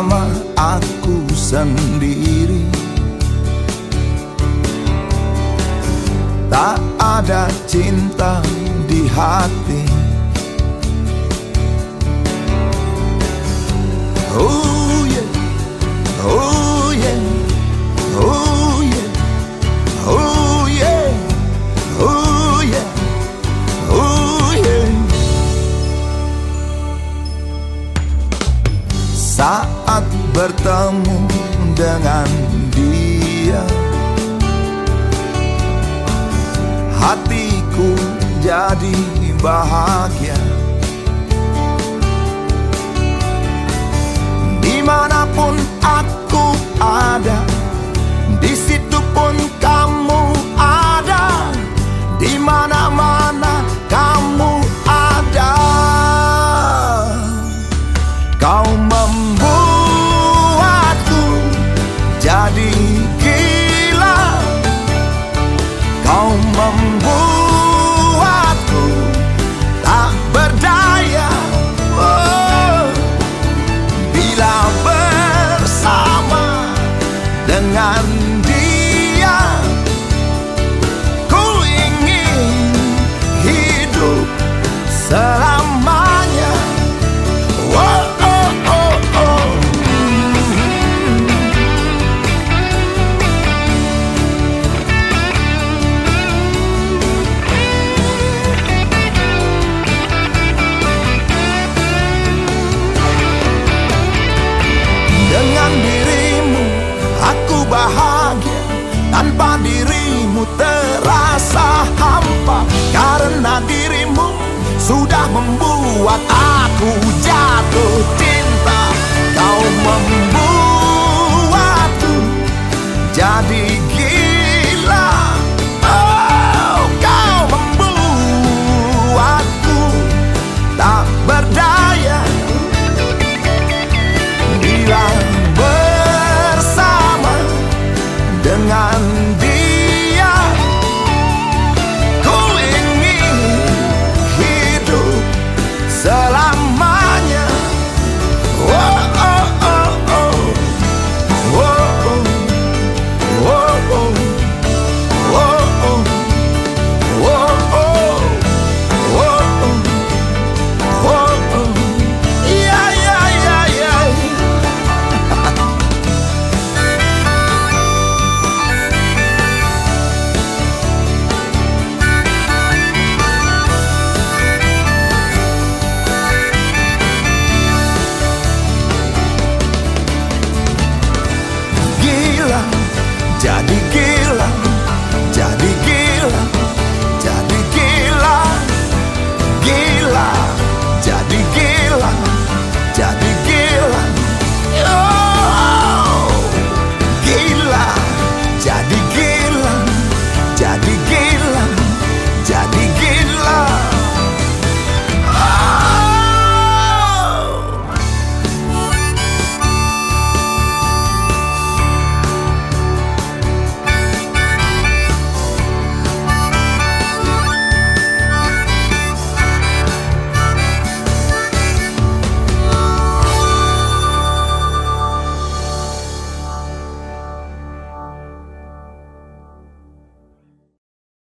sama aku sendiri. Tak ada cinta di hati. Uh. saat bertemu dengan dia Hatiku jadi bahagia. telah membuat aku jatuh cinta. Kau membuatku jadi gila. Oh, Kau membuatku tak berdaya. Bila bersama dengan dia